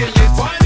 that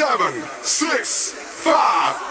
seven, six, five,